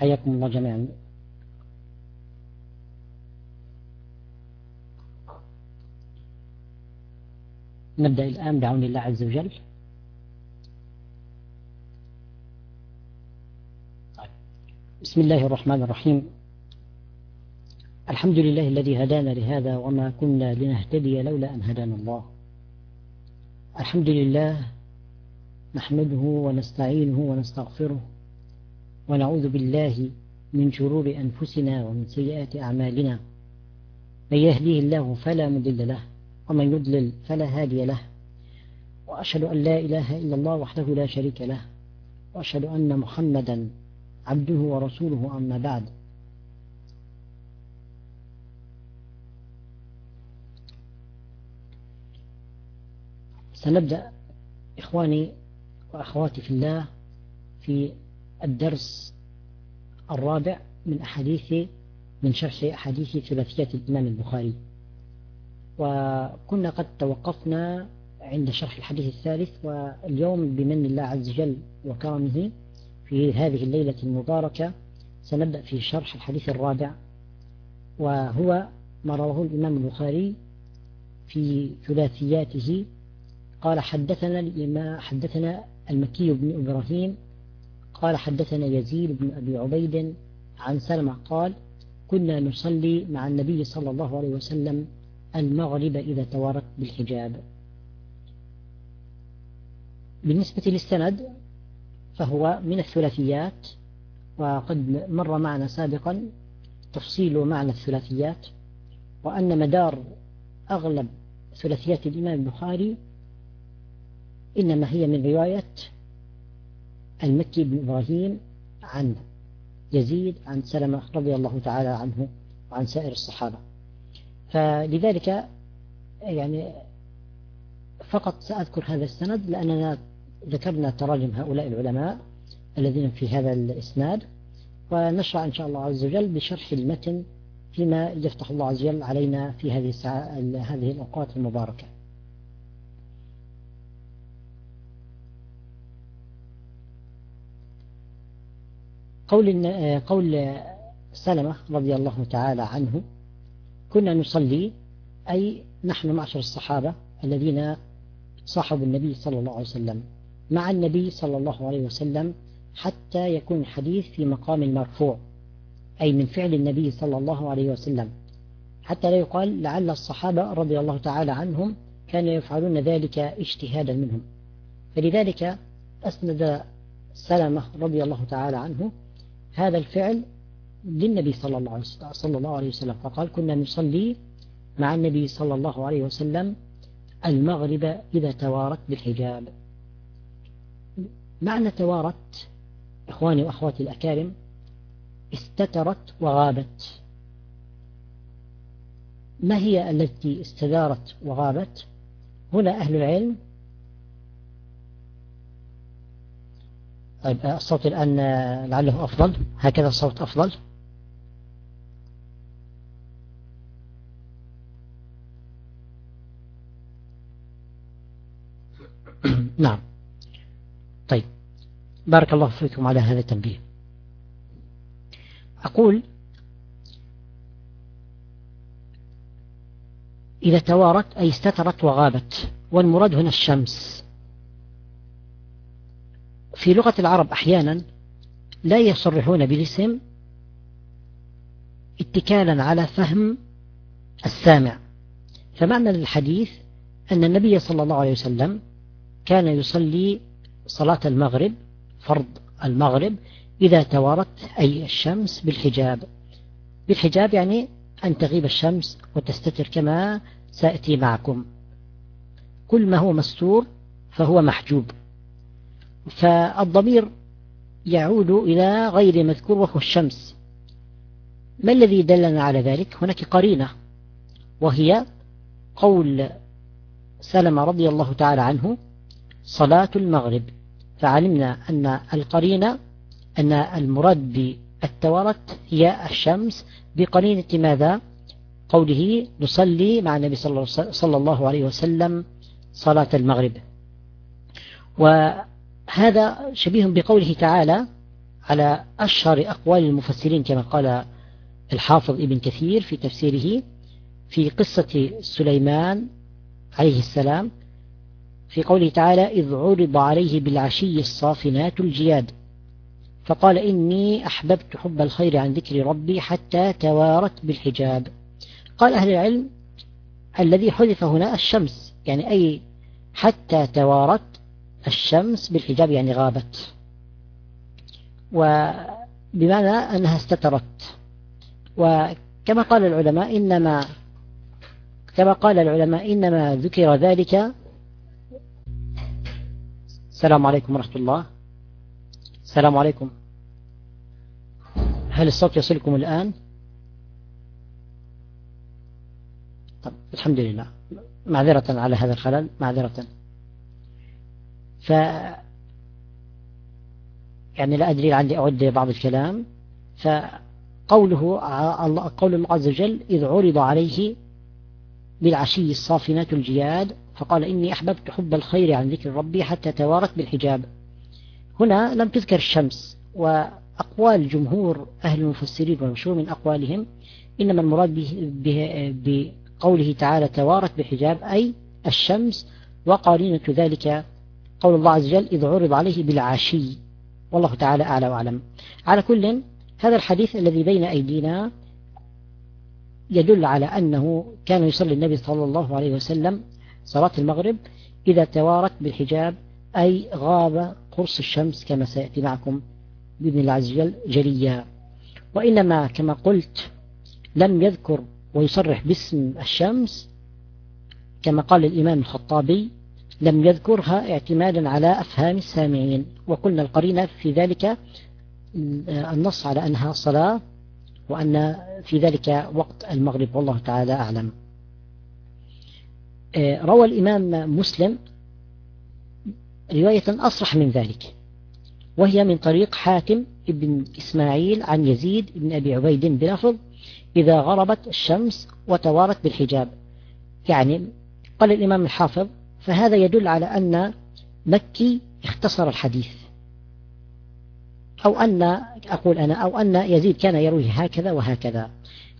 حياكم الله جميعا. نبدأ الآن بعون الله عز وجل. بسم الله الرحمن الرحيم. الحمد لله الذي هدانا لهذا وما كنا لنهتدي لولا أن هدانا الله. الحمد لله نحمده ونستعينه ونستغفره ونعوذ بالله من شرور أنفسنا ومن سيئات أعمالنا. من يهديه الله فلا مضل له ومن يضلل فلا هادي له. وأشهد أن لا إله إلا الله وحده لا شريك له. وأشهد أن محمدا عبده ورسوله أما بعد. سنبدأ إخواني وأخواتي في الله في الدرس الرابع من أحاديث من شرح أحاديث ثلاثيات الإمام البخاري. وكنا قد توقفنا عند شرح الحديث الثالث واليوم بمن الله عز وجل وكرمه في هذه الليلة المباركة سنبدأ في شرح الحديث الرابع. وهو ما رواه الإمام البخاري في ثلاثياته. قال حدثنا الإمام حدثنا المكي بن إبراهيم قال حدثنا يزيد بن أبي عبيد عن سلمة قال كنا نصلي مع النبي صلى الله عليه وسلم المغرب إذا توارت بالحجاب. بالنسبة للسند فهو من الثلاثيات وقد مر معنا سابقا تفصيل معنى الثلاثيات وأن مدار أغلب ثلاثيات الإمام البخاري إنما هي من رواية المكي بن إبراهيم عن يزيد عن سلمة رضي الله تعالى عنه وعن سائر الصحابة. فلذلك يعني فقط سأذكر هذا السند لأننا ذكرنا تراجم هؤلاء العلماء الذين في هذا الإسناد ونشرع إن شاء الله عز وجل بشرح المتن فيما يفتح الله عز وجل علينا في هذه هذه الأوقات المباركة. قول قول سلمة رضي الله تعالى عنه كنا نصلي أي نحن معشر الصحابة الذين صاحبوا النبي صلى الله عليه وسلم مع النبي صلى الله عليه وسلم حتى يكون الحديث في مقام المرفوع أي من فعل النبي صلى الله عليه وسلم. حتى لا يقال لعل الصحابة رضي الله تعالى عنهم كانوا يفعلون ذلك اجتهادا منهم. فلذلك أسند سلمة رضي الله تعالى عنه الفعل للنبي صلى الله صلى الله عليه وسلم. فقال كنا نصلي مع النبي صلى الله عليه وسلم المغرب إذا توارت بالحجاب. معنى توارت إخواني وأخواتي الأكارم استترت وغابت. ما هي التي استدارت وغابت؟ هنا أهل العلم طيب الصوت الآن لعله أفضل. هكذا الصوت أفضل. نعم. طيب بارك الله فيكم على هذا التنبيه. أقول إذا توارت أي استترت وغابت والمراد هنا الشمس. في لغة العرب أحيانا لا يصرحون بالاسم اتكالا على فهم السامع. فمعنى الحديث أن النبي صلى الله عليه وسلم كان يصلي صلاة المغرب فرض المغرب إذا توارت أي الشمس بالحجاب. بالحجاب يعني أن تغيب الشمس وتستتر كما سأتي معكم. كل ما هو مستور فهو محجوب. فالضمير يعود إلى غير مذكور وهو الشمس. ما الذي دلنا على ذلك؟ هناك قرينة وهي قول سلمة رضي الله تعالى عنه صلاة المغرب. فعلمنا أن القرينة أن المراد بالتورت هي الشمس. بقرينة ماذا؟ قوله نصلي مع النبي صلى الله عليه وسلم صلاة المغرب. وهذا شبيه بقوله تعالى على أشهر أقوال المفسرين كما قال الحافظ ابن كثير في تفسيره في قصة سليمان عليه السلام في قوله تعالى إذ عرض عليه بالعشي الصافنات الجياد. فقال إني أحببت حب الخير عن ذكر ربي حتى توارت بالحجاب. قال أهل العلم الذي حذف هنا الشمس يعني أي حتى توارت الشمس بالحجاب يعني غابت. وبمعنى أنها استترت. وكما قال العلماء إنما كما قال العلماء إنما ذكر ذلك. السلام عليكم ورحمة الله. السلام عليكم. هل الصوت يصلكم الآن؟ طب الحمد لله. معذرة على هذا الخلل معذرة. ف يعني لا أدري عندي أعد بعض الكلام. فقوله قول الله عز وجل إذ عرض عليه بالعشي الصافنات الجياد فقال إني أحببت حب الخير عن ذكر ربي حتى توارت بالحجاب. هنا لم تذكر الشمس وأقوال جمهور أهل المفسرين والمشهور من أقوالهم إنما المراد بقوله تعالى توارت بالحجاب أي الشمس وقارنة ذلك قول الله عز وجل إذ عرض عليه بالعشي. والله تعالى أعلى وأعلم. على كل هذا الحديث الذي بين أيدينا يدل على أنه كان يصلي النبي صلى الله عليه وسلم صلاة المغرب إذا توارت بالحجاب أي غاب قرص الشمس كما سيأتي معكم بإذن الله عز وجل جليا. وإنما كما قلت لم يذكر ويصرح باسم الشمس كما قال الإمام الخطابي لم يذكرها اعتمادا على أفهام السامعين. وقلنا القرينة في ذلك النص على أنها صلاة وأن في ذلك وقت المغرب. والله تعالى أعلم. آه، روى الإمام مسلم رواية أصرح من ذلك وهي من طريق حاتم بن إسماعيل عن يزيد بن أبي عبيد بلفظ إذا غربت الشمس وتوارت بالحجاب. يعني قال الإمام الحافظ فهذا يدل على أن مكي اختصر الحديث. أو أن أقول أنا أو أن يزيد كان يروي هكذا وهكذا.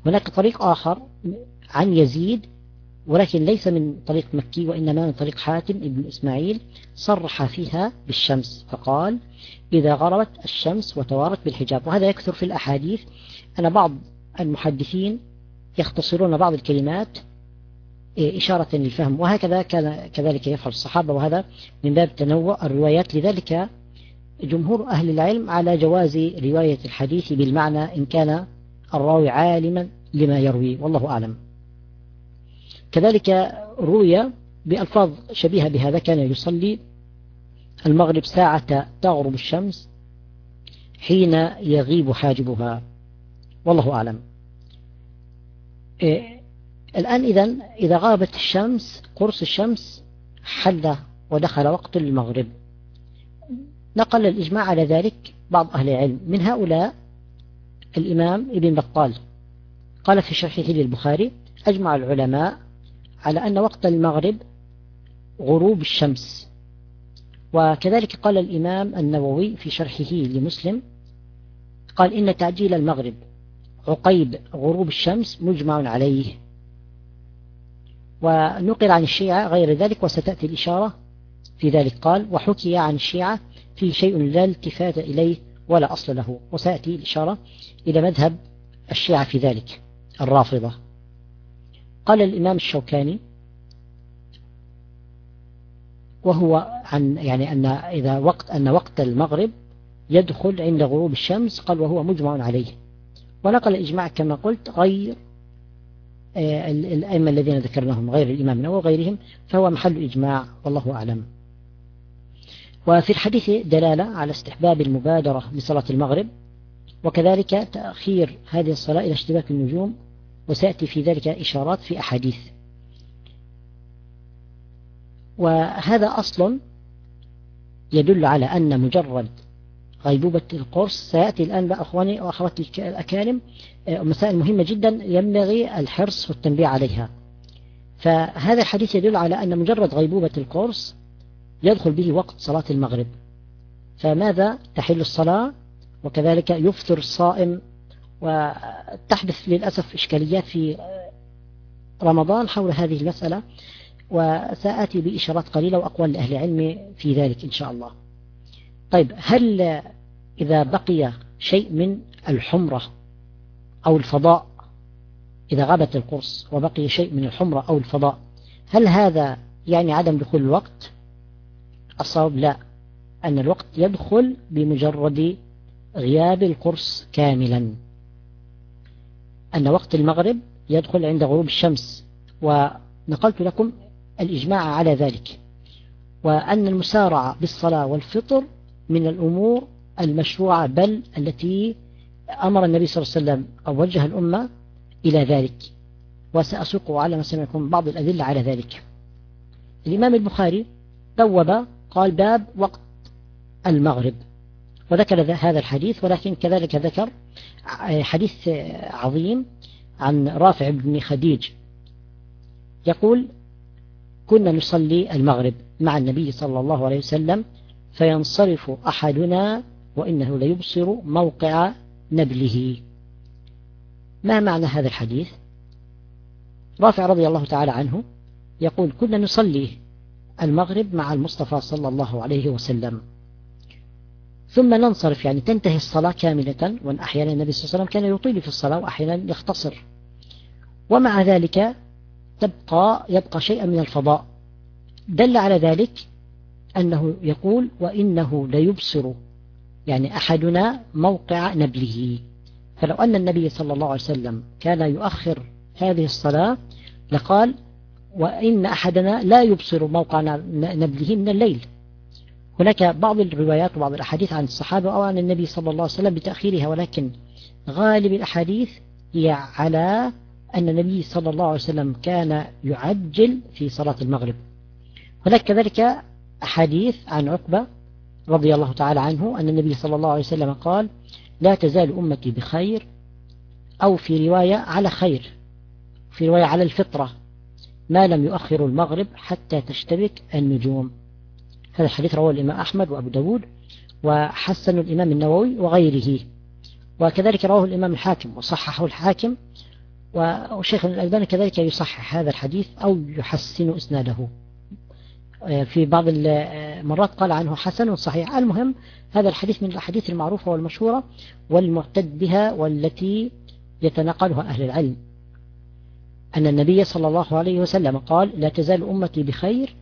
هناك طريق آخر عن يزيد ولكن ليس من طريق مكي وإنما من طريق حاتم ابن إسماعيل صرح فيها بالشمس فقال إذا غربت الشمس وتوارت بالحجاب. وهذا يكثر في الأحاديث. أن بعض المحدثين يختصرون بعض الكلمات إشارة للفهم. وهكذا كذلك يفعل الصحابة. وهذا من باب تنوع الروايات. لذلك جمهور أهل العلم على جواز رواية الحديث بالمعنى إن كان الراوي عالما لما يروي. والله أعلم. كذلك روي بألفاظ شبيهة بهذا. كان يصلي المغرب ساعة تغرب الشمس حين يغيب حاجبها. والله أعلم. إيه الآن إذا إذا غابت الشمس قرص الشمس حل ودخل وقت المغرب. نقل الإجماع على ذلك بعض أهل العلم. من هؤلاء الإمام ابن بطال. قال في شرحه للبخاري أجمع العلماء على أن وقت المغرب غروب الشمس. وكذلك قال الإمام النووي في شرحه لمسلم قال إن تعجيل المغرب عقيب غروب الشمس مجمع عليه. ونقل عن الشيعة غير ذلك وستأتي الإشارة في ذلك. قال وحكي عن الشيعة في شيء لا التفات إليه ولا أصل له. وسيأتي الإشارة إلى مذهب الشيعة في ذلك الرافضة. قال الإمام الشوكاني وهو عن يعني أن إذا وقت أن وقت المغرب يدخل عند غروب الشمس قال وهو مجمع عليه. ونقل الإجماع كما قلت غير الأئمة الذين ذكرناهم غير الإمام النووي وغيرهم فهو محل إجماع والله أعلم. وفي الحديث دلالة على استحباب المبادرة لصلاة المغرب وكذلك تأخير هذه الصلاة إلى اشتباك النجوم وسيأتي في ذلك إشارات في أحاديث. وهذا أصل يدل على أن مجرد غيبوبة القرص. سيأتي الآن بقى أخواني وأخواتي الأكارم آه، مسائل مهمة جدا ينبغي الحرص والتنبيه عليها. فهذا الحديث يدل على أن مجرد غيبوبة القرص يدخل به وقت صلاة المغرب. فماذا تحل الصلاة؟ وكذلك يفطر الصائم. وتحدث للأسف إشكاليات في رمضان حول هذه المسألة. وسآتي بإشارات قليلة وأقوال لأهل العلم في ذلك إن شاء الله. طيب هل إذا بقي شيء من الحمرة أو الفضاء إذا غابت القرص وبقي شيء من الحمرة أو الفضاء هل هذا يعني عدم دخول الوقت؟ الصواب لا أن الوقت يدخل بمجرد غياب القرص كاملا. أن وقت المغرب يدخل عند غروب الشمس ونقلت لكم الإجماع على ذلك. وأن المسارعة بالصلاة والفطر من الأمور المشروعة بل التي أمر النبي صلى الله عليه وسلم أو وجه الأمة إلى ذلك. وسأسوق على ما سمعكم بعض الأدلة على ذلك. الإمام البخاري بوب قال باب وقت المغرب. وذكر هذا الحديث ولكن كذلك ذكر حديث عظيم عن رافع بن خديج. يقول كنا نصلي المغرب مع النبي صلى الله عليه وسلم فينصرف أحدنا وإنه ليبصر موقع نبله. ما معنى هذا الحديث؟ رافع رضي الله تعالى عنه يقول كنا نصلي المغرب مع المصطفى صلى الله عليه وسلم. ثم ننصرف يعني تنتهي الصلاة كاملة وأحيانا النبي صلى الله عليه وسلم كان يطيل في الصلاة وأحيانا يختصر. ومع ذلك تبقى يبقى شيئا من الفضاء. دل على ذلك أنه يقول وإنه ليبصر يعني أحدنا موقع نبله. فلو أن النبي صلى الله عليه وسلم كان يؤخر هذه الصلاة لقال وإن أحدنا لا يبصر موقع نبله من الليل. هناك بعض الروايات وبعض الأحاديث عن الصحابة أو عن النبي صلى الله عليه وسلم بتأخيرها ولكن غالب الأحاديث هي على أن النبي صلى الله عليه وسلم كان يعجل في صلاة المغرب. هناك كذلك أحاديث عن عقبة رضي الله تعالى عنه أن النبي صلى الله عليه وسلم قال لا تزال أمتي بخير أو في رواية على خير في رواية على الفطرة ما لم يؤخر المغرب حتى تشتبك النجوم. هذا الحديث رواه الإمام أحمد وأبو داود وحسن الإمام النووي وغيره. وكذلك رواه الإمام الحاكم وصححه الحاكم والشيخ الألباني كذلك يصحح هذا الحديث أو يحسن إسناده. في بعض المرات قال عنه حسن صحيح. المهم هذا الحديث من الأحاديث المعروفة والمشهورة والمعتد بها والتي يتناقلها أهل العلم. أن النبي صلى الله عليه وسلم قال لا تزال أمتي بخير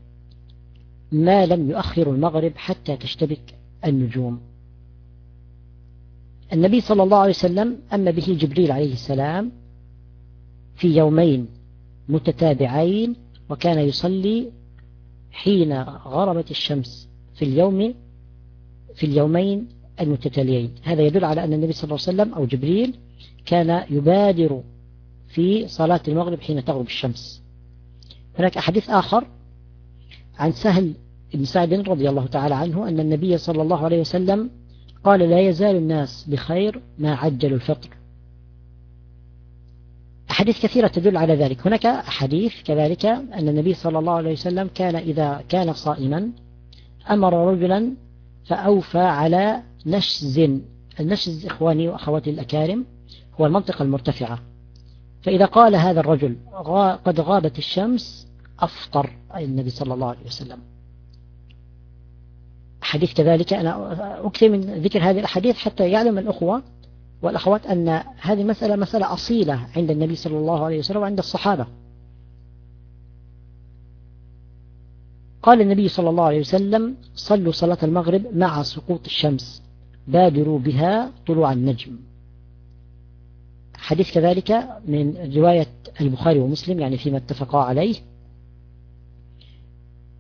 ما لم يؤخر المغرب حتى تشتبك النجوم. النبي صلى الله عليه وسلم أما به جبريل عليه السلام في يومين متتابعين وكان يصلي حين غربت الشمس في اليوم في اليومين المتتاليين. هذا يدل على أن النبي صلى الله عليه وسلم أو جبريل كان يبادر في صلاة المغرب حين تغرب الشمس. هناك حديث آخر عن سهل بن سعد رضي الله تعالى عنه أن النبي صلى الله عليه وسلم قال لا يزال الناس بخير ما عجلوا الفطر. أحاديث كثيرة تدل على ذلك. هناك أحاديث كذلك أن النبي صلى الله عليه وسلم كان إذا كان صائما أمر رجلا فأوفى على نشز. النشز إخواني وأخواتي الأكارم هو المنطقة المرتفعة. فإذا قال هذا الرجل قد غابت الشمس أفطر أي النبي صلى الله عليه وسلم. حديث كذلك أنا أكثر من ذكر هذه الأحاديث حتى يعلم الأخوة والأخوات أن هذه المسألة مسألة أصيلة عند النبي صلى الله عليه وسلم وعند الصحابة. قال النبي صلى الله عليه وسلم صلوا صلاة المغرب مع سقوط الشمس بادروا بها طلوع النجم. حديث كذلك من رواية البخاري ومسلم يعني فيما اتفقا عليه.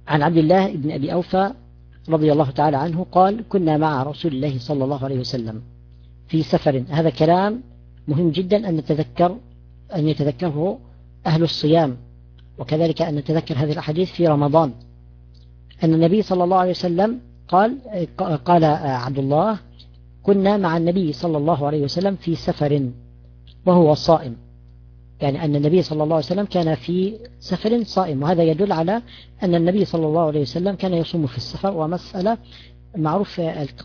عن عبد الله بن أبي أوفى رضي الله تعالى عنه قال كنا مع رسول الله صلى الله عليه وسلم. في سفر. هذا كلام مهم جدا أن نتذكر أن يتذكره أهل الصيام وكذلك أن نتذكر هذه الأحاديث في رمضان. أن النبي صلى الله عليه وسلم قال قال عبد الله كنا مع النبي صلى الله عليه وسلم في سفر وهو صائم. يعني أن النبي صلى الله عليه وسلم كان في سفر صائم وهذا يدل على أن النبي صلى الله عليه وسلم كان يصوم في السفر ومسألة معروف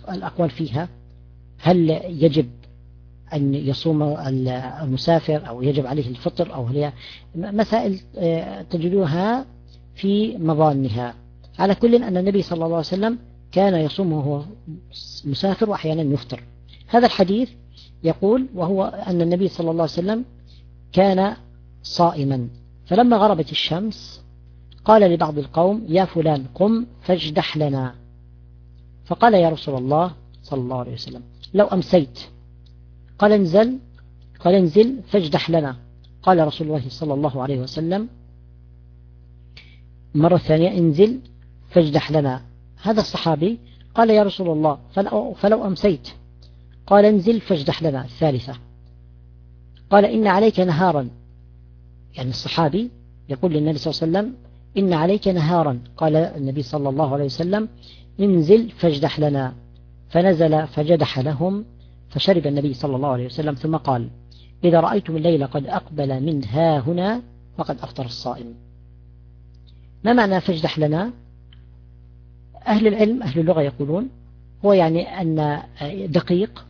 الأقوال فيها. هل يجب أن يصوم المسافر أو يجب عليه الفطر أو هي مسائل آه، تجدوها في مظانها. على كل أن النبي صلى الله عليه وسلم كان يصوم وهو مسافر وأحيانا يفطر. هذا الحديث يقول وهو أن النبي صلى الله عليه وسلم كان صائما. فلما غربت الشمس قال لبعض القوم يا فلان قم فاجدح لنا. فقال يا رسول الله صلى الله عليه وسلم لو أمسيت. قال انزل قال انزل فاجدح لنا. قال رسول الله صلى الله عليه وسلم مرة ثانية انزل فاجدح لنا. هذا الصحابي قال يا رسول الله فلو, فلو أمسيت. قال انزل فاجدح لنا. الثالثة قال إن عليك نهارا. يعني الصحابي يقول للنبي صلى الله عليه وسلم إن عليك نهارا. قال النبي صلى الله عليه وسلم انزل فاجدح لنا. فنزل فجدح لهم فشرب النبي صلى الله عليه وسلم ثم قال إذا رأيتم الليل قد أقبل من ها هنا فقد أفطر الصائم. ما معنى فاجدح لنا؟ أهل العلم أهل اللغة يقولون هو يعني أن دقيق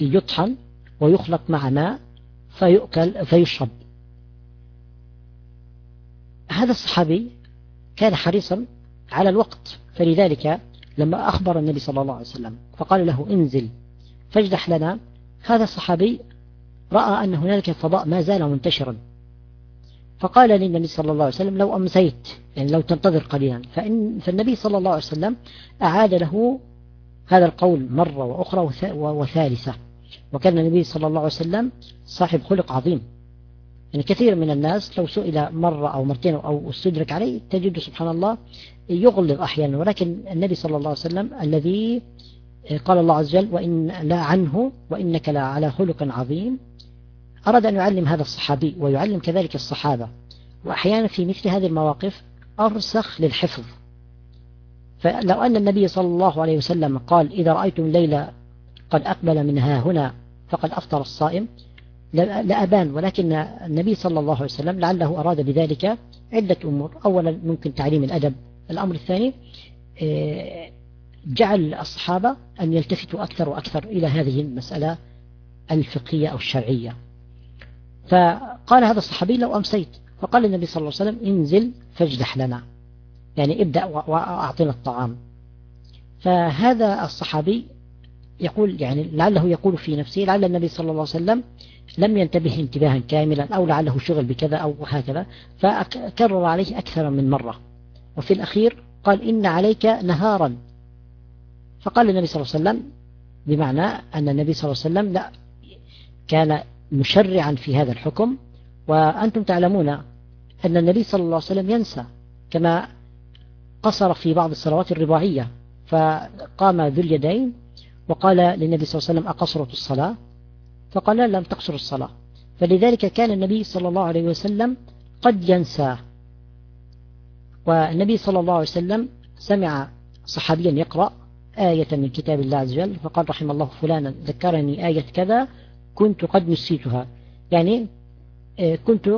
يطحن ويخلط مع ماء فيؤكل فيشرب. هذا الصحابي كان حريصا على الوقت فلذلك لما أخبر النبي صلى الله عليه وسلم فقال له انزل فاجدح لنا. هذا الصحابي رأى أن هنالك فضاء ما زال منتشرا. فقال للنبي صلى الله عليه وسلم لو أمسيت يعني لو تنتظر قليلا. فإن فالنبي صلى الله عليه وسلم أعاد له هذا القول مرة وأخرى وثالثة. وكان النبي صلى الله عليه وسلم صاحب خلق عظيم. يعني كثير من الناس لو سئل مرة أو مرتين أو استدرك عليه تجد سبحان الله يغلظ أحيانا ولكن النبي صلى الله عليه وسلم الذي قال الله عز وجل وإن لا عنه وإنك لا على خلق عظيم. أراد أن يعلم هذا الصحابي ويعلم كذلك الصحابة وأحيانا في مثل هذه المواقف أرسخ للحفظ. فلو أن النبي صلى الله عليه وسلم قال إذا رأيتم الليل قد أقبل منها هنا فقد أفطر الصائم. لأبان ولكن النبي صلى الله عليه وسلم لعله أراد بذلك عدة أمور. أولا ممكن تعليم الأدب. الأمر الثاني آه، جعل الصحابة أن يلتفتوا أكثر وأكثر إلى هذه المسألة الفقهية أو الشرعية. فقال هذا الصحابي لو أمسيت. فقال النبي صلى الله عليه وسلم انزل فاجدح لنا. يعني ابدأ وأعطنا الطعام. فهذا الصحابي يقول يعني لعله يقول في نفسه لعل النبي صلى الله عليه وسلم لم ينتبه انتباها كاملا أو لعله شغل بكذا أو هكذا فكرر عليه أكثر من مرة. وفي الأخير قال إن عليك نهارا. فقال النبي صلى الله عليه وسلم بمعنى أن النبي صلى الله عليه وسلم لا كان مشرعا في هذا الحكم. وأنتم تعلمون أن النبي صلى الله عليه وسلم ينسى كما قصر في بعض الصلوات الرباعية. فقام ذو اليدين وقال للنبي صلى الله عليه وسلم أقصرت الصلاة؟ فقال لم تقصر الصلاة. فلذلك كان النبي صلى الله عليه وسلم قد ينسى. والنبي صلى الله عليه وسلم سمع صحابيا يقرأ آية من كتاب الله عز وجل فقال رحم الله فلانا ذكرني آية كذا كنت قد نسيتها. يعني آه، كنت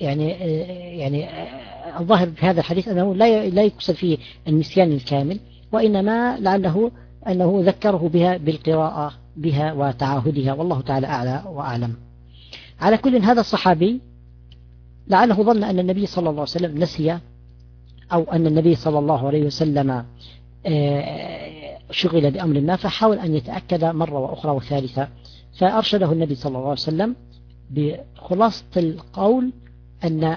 يعني آه، يعني آه، الظاهر في هذا الحديث أنه لا لا يقصد فيه النسيان الكامل وإنما لعله أنه ذكره بها بالقراءة بها وتعاهدها. والله تعالى أعلى وأعلم. على كل هذا الصحابي لعله ظن أن النبي صلى الله عليه وسلم نسي أو أن النبي صلى الله عليه وسلم شغل بأمر ما فحاول أن يتأكد مرة وأخرى وثالثة. فأرشده النبي صلى الله عليه وسلم بخلاصة القول أن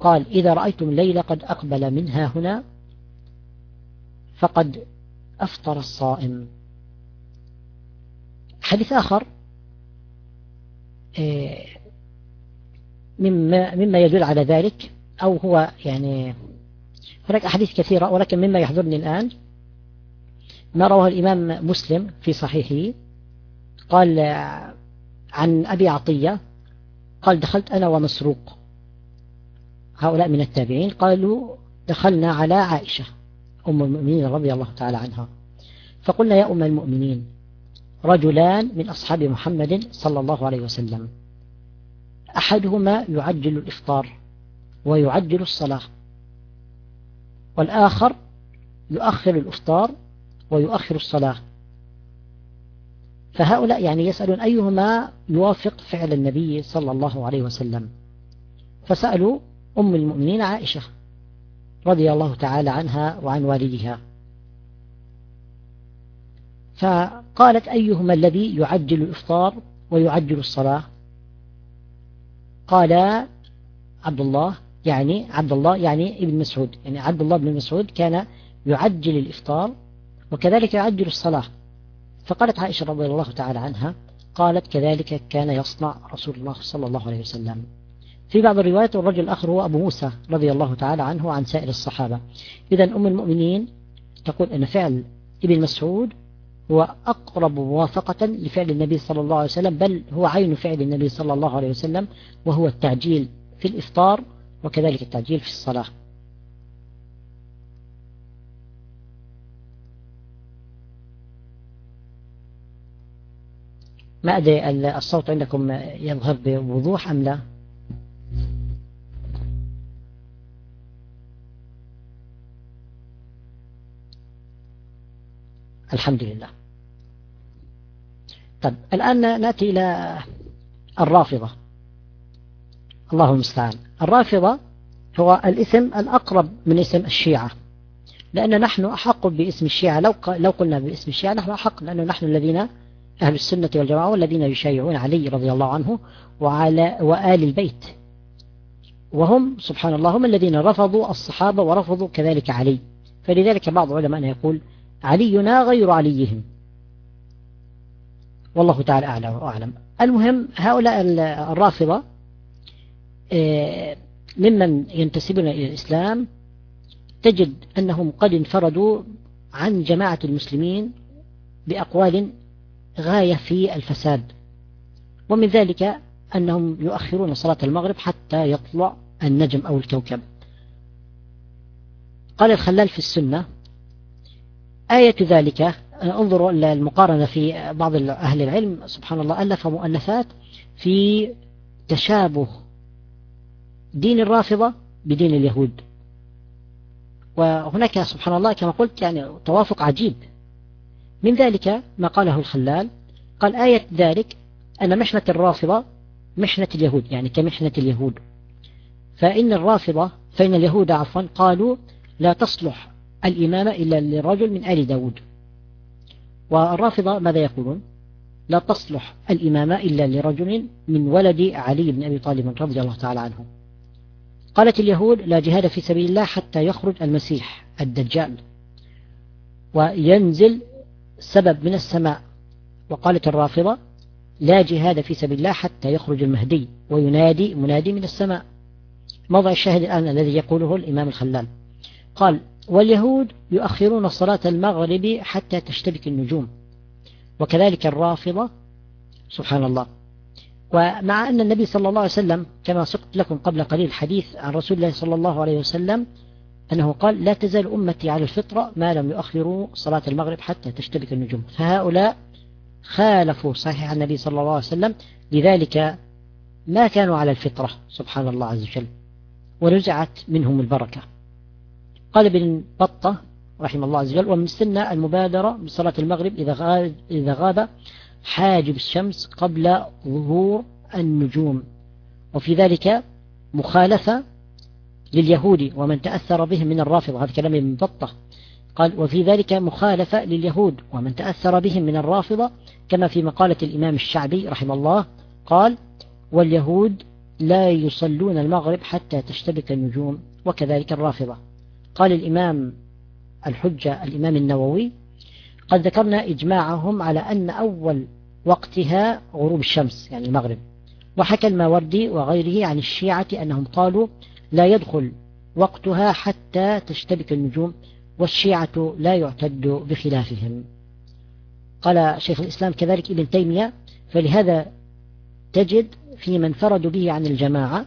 قال إذا رأيتم الليل قد أقبل منها هنا فقد أفطر الصائم. حديث آخر آه، مما, مما يدل على ذلك أو هو يعني هناك أحاديث كثيرة ولكن مما يحضرني الآن. ما رواه الإمام مسلم في صحيحه قال عن أبي عطية قال دخلت أنا ومسروق هؤلاء من التابعين قالوا دخلنا على عائشة. أم المؤمنين رضي الله تعالى عنها. فقلنا يا أم المؤمنين رجلان من أصحاب محمد صلى الله عليه وسلم. أحدهما يعجل الإفطار ويعجل الصلاة والآخر يؤخر الإفطار ويؤخر الصلاة. فهؤلاء يعني يسألون أيهما يوافق فعل النبي صلى الله عليه وسلم. فسألوا أم المؤمنين عائشة رضي الله تعالى عنها وعن والدها. فقالت أيهما الذي يعجل الإفطار ويعجل الصلاة؟ قال عبد الله يعني عبد الله يعني ابن مسعود. يعني عبد الله بن مسعود كان يعجل الإفطار وكذلك يعجل الصلاة. فقالت عائشة رضي الله تعالى عنها قالت كذلك كان يصنع رسول الله صلى الله عليه وسلم. في بعض الروايات الرجل الآخر هو أبو موسى رضي الله تعالى عنه وعن سائر الصحابة. إذا أم المؤمنين تقول أن فعل ابن مسعود هو أقرب موافقة لفعل النبي صلى الله عليه وسلم بل هو عين فعل النبي صلى الله عليه وسلم وهو التعجيل في الإفطار وكذلك التعجيل في الصلاة. ما أدري الصوت عندكم يظهر بوضوح أم لا؟ الحمد لله. طيب الآن نأتي إلى الرافضة. الله المستعان. الرافضة هو الاسم الأقرب من اسم الشيعة. لأن نحن أحق باسم الشيعة. لو لو قلنا باسم الشيعة نحن أحق لأنه نحن الذين أهل السنة والجماعة والذين يشايعون علي رضي الله عنه وعلى وآل البيت. وهم سبحان الله هم الذين رفضوا الصحابة ورفضوا كذلك علي. فلذلك بعض علماءنا يقول علينا غير عليهم. والله تعالى أعلى وأعلم. المهم هؤلاء الرافضة آه، ممن ينتسبون إلى الإسلام تجد أنهم قد انفردوا عن جماعة المسلمين بأقوال غاية في الفساد. ومن ذلك أنهم يؤخرون صلاة المغرب حتى يطلع النجم أو الكوكب. قال الخلال في السنة آية ذلك انظروا المقارنة في بعض أهل العلم سبحان الله ألف مؤلفات في تشابه دين الرافضة بدين اليهود. وهناك سبحان الله كما قلت يعني توافق عجيب. من ذلك ما قاله الخلال قال آية ذلك أن محنة الرافضة محنة اليهود يعني كمحنة اليهود. فإن الرافضة فإن اليهود عفوا قالوا لا تصلح الإمامة إلا للرجل من آل داود. والرافضة ماذا يقولون؟ لا تصلح الإمامة إلا لرجل من ولد علي بن أبي طالب رضي الله تعالى عنه. قالت اليهود لا جهاد في سبيل الله حتى يخرج المسيح الدجال وينزل سبب من السماء. وقالت الرافضة لا جهاد في سبيل الله حتى يخرج المهدي وينادي منادي من السماء. موضع الشاهد الآن الذي يقوله الإمام الخلال. قال واليهود يؤخرون صلاة المغرب حتى تشتبك النجوم. وكذلك الرافضة سبحان الله. ومع أن النبي صلى الله عليه وسلم كما سقت لكم قبل قليل حديث عن رسول الله صلى الله عليه وسلم أنه قال لا تزال أمتي على الفطرة ما لم يؤخروا صلاة المغرب حتى تشتبك النجوم. فهؤلاء خالفوا صحيح النبي صلى الله عليه وسلم لذلك ما كانوا على الفطرة سبحان الله عز وجل. ونزعت منهم البركة. قال ابن بطة رحمه الله عز وجل ومن السنة المبادرة بصلاة المغرب إذا غاب, إذا غاب حاجب الشمس قبل ظهور النجوم. وفي ذلك مخالفة لليهود ومن تأثر بهم من الرافضة. هذا كلام ابن بطة. قال وفي ذلك مخالفة لليهود ومن تأثر بهم من الرافضة كما في مقالة الإمام الشعبي رحمه الله قال واليهود لا يصلون المغرب حتى تشتبك النجوم وكذلك الرافضة. قال الإمام الحجة الإمام النووي قد ذكرنا إجماعهم على أن أول وقتها غروب الشمس يعني المغرب وحكى الماوردي وغيره عن الشيعة أنهم قالوا لا يدخل وقتها حتى تشتبك النجوم والشيعة لا يعتد بخلافهم. قال شيخ الإسلام كذلك ابن تيمية فلهذا تجد في من فرد به عن الجماعة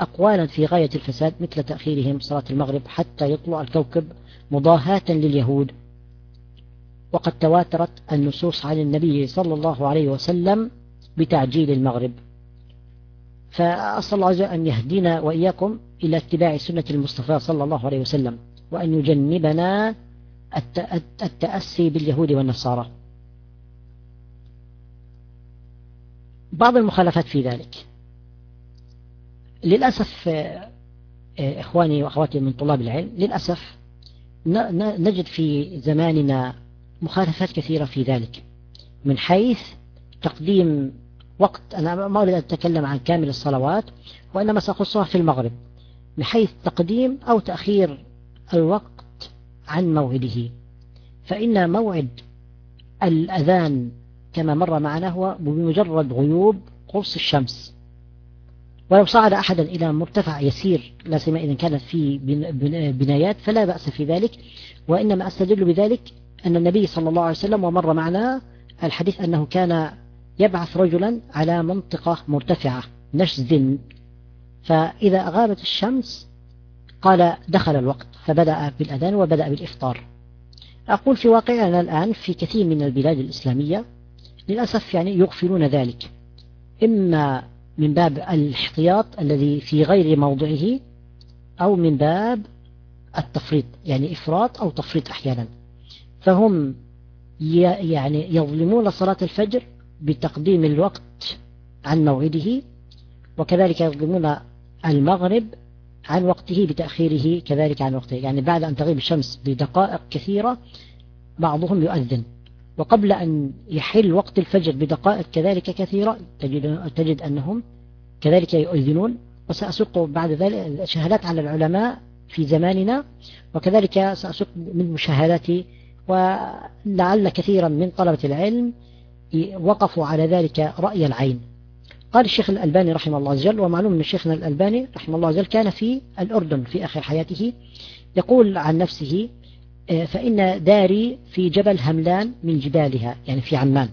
أقوالا في غاية الفساد مثل تأخيرهم صلاة المغرب حتى يطلع الكوكب مضاهاة لليهود. وقد تواترت النصوص عن النبي صلى الله عليه وسلم بتعجيل المغرب. فأسأل الله عز وجل أن يهدينا وإياكم إلى اتباع سنة المصطفى صلى الله عليه وسلم وأن يجنبنا التأسي باليهود والنصارى. بعض المخالفات في ذلك. للأسف آه، آه، إخواني وأخواتي من طلاب العلم للأسف نجد في زماننا مخالفات كثيرة في ذلك من حيث تقديم وقت أنا ما أريد أن أتكلم عن كامل الصلوات وإنما سأخصها في المغرب من حيث تقديم أو تأخير الوقت عن موعده. فإن موعد الأذان كما مر معنا هو بمجرد غيوب قرص الشمس. ولو صعد أحدا إلى مرتفع يسير لا سيما إذا كانت في بنايات فلا بأس في ذلك. وإنما أستدل بذلك أن النبي صلى الله عليه وسلم ومر معنا الحديث أنه كان يبعث رجلا على منطقة مرتفعة نشز. فإذا غابت الشمس قال دخل الوقت فبدأ بالأذان وبدأ بالإفطار. أقول في واقعنا الآن في كثير من البلاد الإسلامية للأسف يعني يغفلون ذلك. إما من باب الاحتياط الذي في غير موضعه أو من باب التفريط يعني إفراط أو تفريط أحيانا. فهم يعني يظلمون صلاة الفجر بتقديم الوقت عن موعده وكذلك يظلمون المغرب عن وقته بتأخيره كذلك عن وقته. يعني بعد أن تغيب الشمس بدقائق كثيرة بعضهم يؤذن. وقبل أن يحل وقت الفجر بدقائق كذلك كثيرة تجد, تجد أنهم كذلك يؤذنون وسأسق بعد ذلك شهادات على العلماء في زماننا وكذلك سأسق من مشاهداتي ولعل كثيرا من طلبة العلم وقفوا على ذلك رأي العين. قال الشيخ الألباني رحمه الله عز وجل ومعلوم أن الشيخنا الألباني رحمه الله عز وجل كان في الأردن في آخر حياته يقول عن نفسه فإن داري في جبل هملان من جبالها يعني في عمان.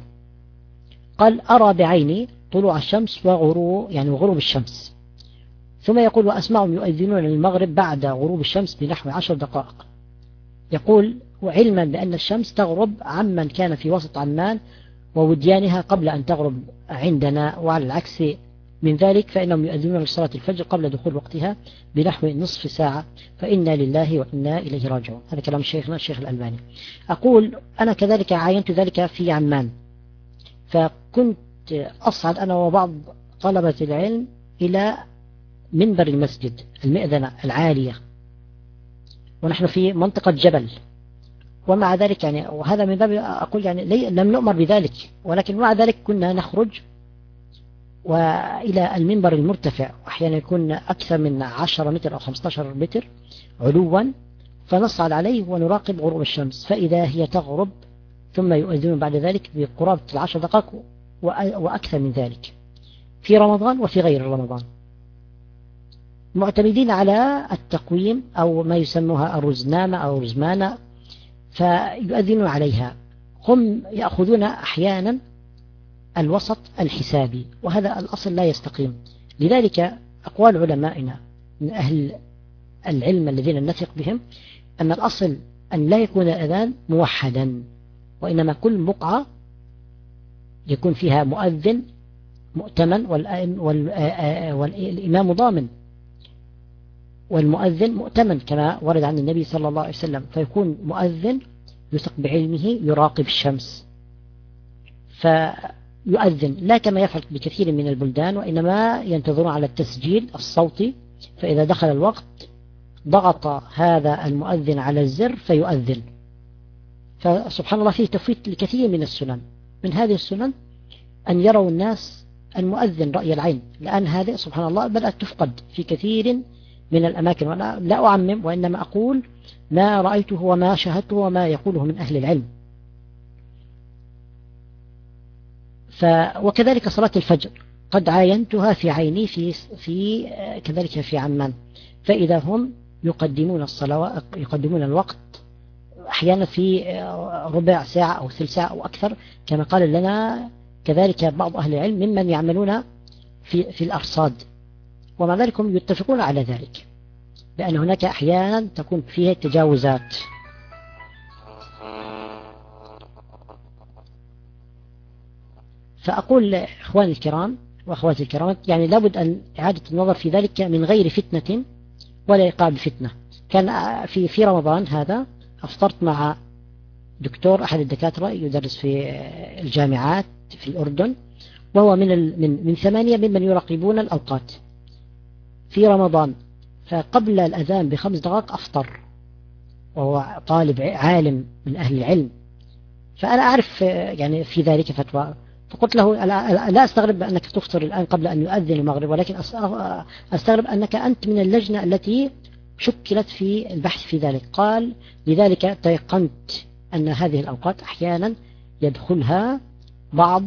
قال أرى بعيني طلوع الشمس وغروب يعني غروب الشمس. ثم يقول وأسمعهم يؤذنون المغرب بعد غروب الشمس بنحو عشر دقائق. يقول وعلما بأن الشمس تغرب عمن كان في وسط عمان ووديانها قبل أن تغرب عندنا وعلى العكس من ذلك فإنهم يؤذنون لصلاة الفجر قبل دخول وقتها بنحو نصف ساعة فإنا لله وإنا إليه راجعون. هذا كلام شيخنا الشيخ الألباني. أقول أنا كذلك عاينت ذلك في عمان. فكنت أصعد أنا وبعض طلبة العلم إلى منبر المسجد المئذنة العالية. ونحن في منطقة جبل. ومع ذلك يعني وهذا من باب أقول يعني لم نؤمر بذلك ولكن مع ذلك كنا نخرج وإلى المنبر المرتفع وأحيانا يكون أكثر من 10 متر أو 15 متر علوا فنصعد عليه ونراقب غروب الشمس. فإذا هي تغرب ثم يؤذن بعد ذلك بقرابة العشر دقائق وأكثر من ذلك. في رمضان وفي غير رمضان. معتمدين على التقويم أو ما يسموها الرزنامة أو رزمانة فيؤذنون عليها. هم يأخذون أحيانا الوسط الحسابي وهذا الأصل لا يستقيم. لذلك أقوال علمائنا من أهل العلم الذين نثق بهم أن الأصل أن لا يكون الأذان موحدا وإنما كل بقعة يكون فيها مؤذن مؤتمن والإمام ضامن والمؤذن مؤتمن كما ورد عن النبي صلى الله عليه وسلم. فيكون مؤذن يثق بعلمه يراقب الشمس. فيؤذن لا كما يفعل بكثير من البلدان وإنما ينتظرون على التسجيل الصوتي فإذا دخل الوقت ضغط هذا المؤذن على الزر فيؤذن. فسبحان الله فيه تفويت لكثير من السنن. من هذه السنن أن يروا الناس المؤذن رأي العين لأن هذه سبحان الله بدأت تفقد في كثير من الأماكن. وأنا لا أعمم وإنما أقول ما رأيته وما شاهدته وما يقوله من أهل العلم. ف وكذلك صلاة الفجر. قد عاينتها في عيني في في كذلك في عمان. فإذا هم يقدمون الصلوات يقدمون الوقت أحيانا في ربع ساعة أو ثلث ساعة أو أكثر كما قال لنا كذلك بعض أهل العلم ممن يعملون في في الأرصاد. ومع ذلك هم يتفقون على ذلك لأن هناك أحيانا تكون فيها تجاوزات. فأقول إخواني الكرام وأخواتي الكرام يعني لابد أن إعادة النظر في ذلك من غير فتنة ولا إيقاع بفتنة كان في في رمضان هذا أفطرت مع دكتور أحد الدكاترة يدرس في الجامعات في الأردن وهو من من من ثمانية ممن يراقبون الأوقات. في رمضان فقبل الأذان بخمس دقائق أفطر وهو طالب عالم من أهل العلم. فأنا أعرف يعني في ذلك فتوى. فقلت له لا أستغرب أنك تفطر الآن قبل أن يؤذن المغرب ولكن أستغرب أنك أنت من اللجنة التي شكلت في البحث في ذلك. قال لذلك تيقنت أن هذه الأوقات أحيانا يدخلها بعض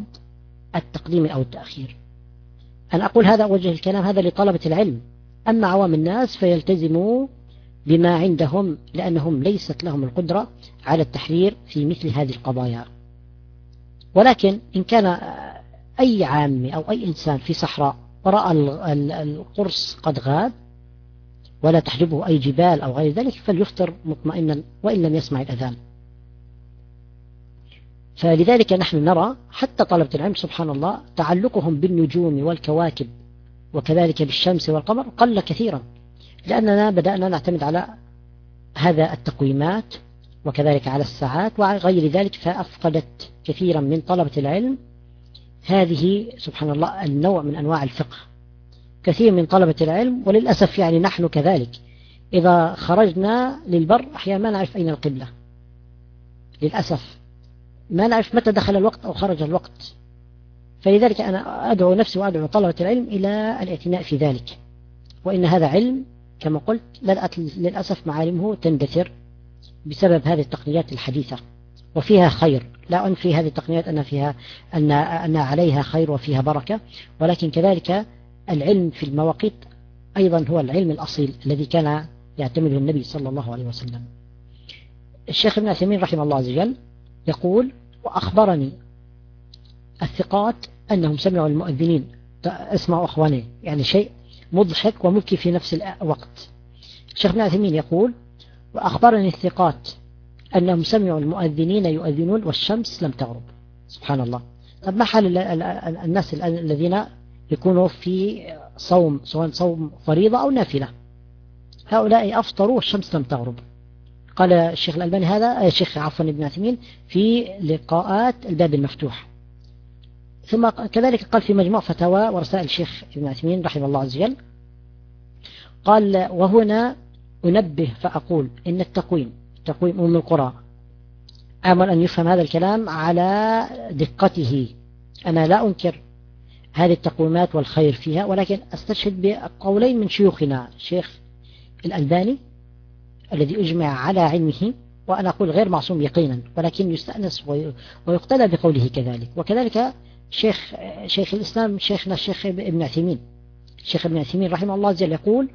التقديم أو التأخير. أنا أقول هذا وجه الكلام هذا لطلبة العلم. أما عوام الناس فيلتزموا بما عندهم لأنهم ليست لهم القدرة على التحرير في مثل هذه القضايا. ولكن إن كان أي عامي أو أي إنسان في صحراء ورأى القرص قد غاب ولا تحجبه أي جبال أو غير ذلك فليفطر مطمئنا وإن لم يسمع الأذان. فلذلك نحن نرى حتى طلبة العلم سبحان الله تعلقهم بالنجوم والكواكب وكذلك بالشمس والقمر قل كثيرا لأننا بدأنا نعتمد على هذا التقويمات وكذلك على الساعات وغير ذلك فأفقدت كثيرا من طلبة العلم. هذه سبحان الله النوع من أنواع الفقه. كثير من طلبة العلم وللأسف يعني نحن كذلك إذا خرجنا للبر أحيانا ما نعرف أين القبلة. للأسف ما نعرف متى دخل الوقت أو خرج الوقت. فلذلك أنا أدعو نفسي وأدعو طلبة العلم إلى الاعتناء في ذلك. وإن هذا علم كما قلت للأسف معالمه تندثر. بسبب هذه التقنيات الحديثة وفيها خير. لا أنفي هذه التقنيات أن فيها أن أن عليها خير وفيها بركة ولكن كذلك العلم في المواقيت أيضا هو العلم الأصيل الذي كان يعتمده النبي صلى الله عليه وسلم. الشيخ ابن عثيمين رحمه الله عز وجل يقول وأخبرني الثقات أنهم سمعوا المؤذنين. اسمعوا أخواني يعني شيء مضحك ومبكي في نفس الوقت. الشيخ ابن عثيمين يقول وأخبرني الثقات أنهم سمعوا المؤذنين يؤذنون والشمس لم تغرب. سبحان الله. طب ما حال الناس الذين يكونوا في صوم سواء صوم فريضة أو نافلة. هؤلاء أفطروا والشمس لم تغرب. قال الشيخ الألباني هذا الشيخ عفوا ابن عثيمين في لقاءات الباب المفتوح. ثم كذلك قال في مجموع فتاوى ورسائل الشيخ ابن عثيمين رحمه الله عز وجل قال وهنا أنبه فأقول إن التقويم تقويم أم القرى. أمل أن يفهم هذا الكلام على دقته. أنا لا أنكر هذه التقويمات والخير فيها ولكن أستشهد بقولين من شيوخنا. شيخ الألباني الذي أجمع على علمه وأنا أقول غير معصوم يقينا ولكن يستأنس ويقتدى بقوله كذلك. وكذلك شيخ شيخ الإسلام شيخنا الشيخ ابن عثيمين. الشيخ ابن عثيمين رحمه الله جل يقول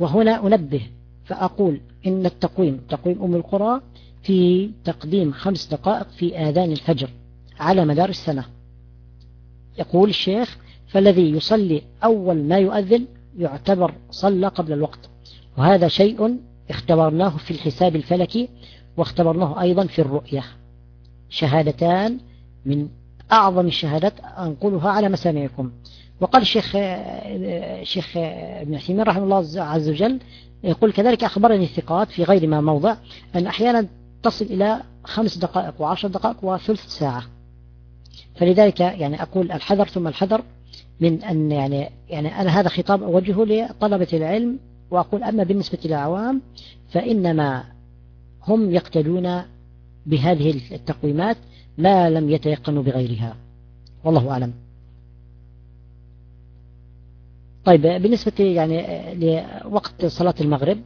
وهنا أنبه فأقول إن التقويم تقويم أم القرى في تقديم خمس دقائق في آذان الفجر على مدار السنة. يقول الشيخ فالذي يصلي أول ما يؤذن يعتبر صلى قبل الوقت. وهذا شيء اختبرناه في الحساب الفلكي واختبرناه أيضا في الرؤية. شهادتان من أعظم الشهادات أنقلها على مسامعكم. وقال الشيخ الشيخ ابن عثيمين رحمه الله عز وجل يقول كذلك أخبرني الثقات في غير ما موضع أن أحيانا تصل إلى خمس دقائق وعشر دقائق وثلث ساعة. فلذلك يعني أقول الحذر ثم الحذر من أن يعني يعني أنا هذا خطاب أوجهه لطلبة العلم وأقول أما بالنسبة للعوام فإنما هم يقتدون بهذه التقويمات ما لم يتيقنوا بغيرها. والله أعلم. طيب بالنسبة يعني لوقت صلاة المغرب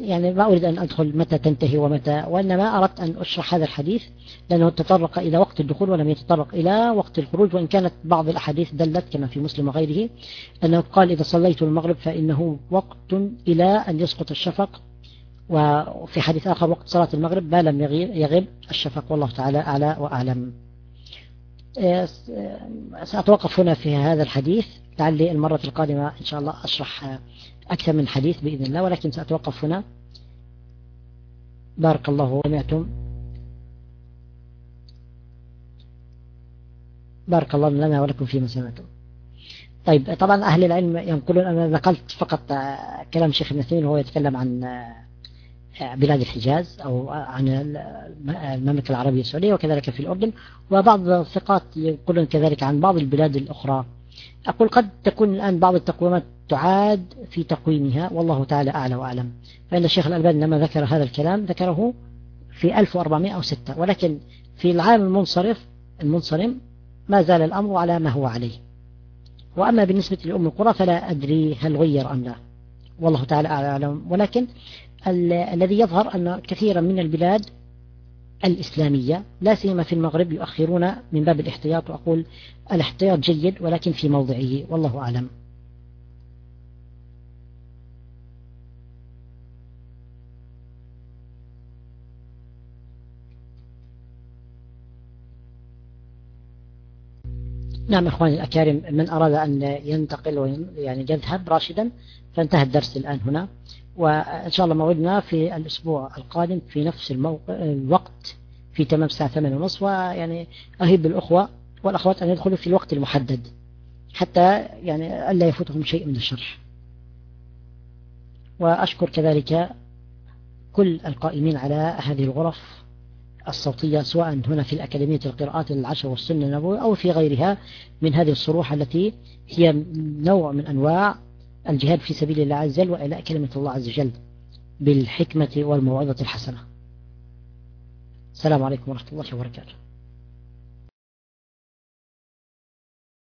يعني ما أريد أن أدخل متى تنتهي ومتى وإنما أردت أن أشرح هذا الحديث لأنه تطرق إلى وقت الدخول ولم يتطرق إلى وقت الخروج وإن كانت بعض الأحاديث دلت كما في مسلم وغيره أنه قال إذا صليت المغرب فإنه وقت إلى أن يسقط الشفق. وفي حديث آخر وقت صلاة المغرب ما لم يغب الشفق والله تعالى أعلى وأعلم. آه، سأتوقف هنا في هذا الحديث. لعلي المرة القادمة إن شاء الله أشرح أكثر من حديث بإذن الله ولكن سأتوقف هنا. بارك الله سمعتم بارك الله لنا ولكم فيما سمعتم. طيب طبعا أهل العلم ينقلون أنا نقلت فقط كلام شيخ ابن وهو يتكلم عن بلاد الحجاز أو عن المملكة العربية السعودية وكذلك في الأردن. وبعض الثقات يقولون كذلك عن بعض البلاد الأخرى. أقول قد تكون الآن بعض التقويمات تعاد في تقويمها والله تعالى أعلى وأعلم. فإن الشيخ الألباني لما ذكر هذا الكلام ذكره في 1406 ولكن في العام المنصرف المنصرم ما زال الأمر على ما هو عليه. وأما بالنسبة لأم القرى فلا أدري هل غير أم لا. والله تعالى أعلم. ولكن الذي يظهر أن كثيرا من البلاد الإسلامية لا سيما في المغرب يؤخرون من باب الاحتياط وأقول الاحتياط جيد ولكن في موضعه والله أعلم. نعم إخواني الأكارم من أراد أن ينتقل ويعني يذهب راشدا فانتهى الدرس الآن هنا. وإن شاء الله موعدنا في الأسبوع القادم في نفس الموقع الوقت في تمام الساعة ثمانية ونصف ويعني أهب الأخوة والأخوات أن يدخلوا في الوقت المحدد حتى يعني ألا يفوتهم شيء من الشرح وأشكر كذلك كل القائمين على هذه الغرف. الصوتية سواء هنا في الأكاديمية القراءات العشر والسنة النبوية أو في غيرها من هذه الصروح التي هي نوع من أنواع الجهاد في سبيل الله عز وجل وإلاء كلمة الله عز وجل بالحكمة والموعظة الحسنة. السلام عليكم ورحمة الله وبركاته.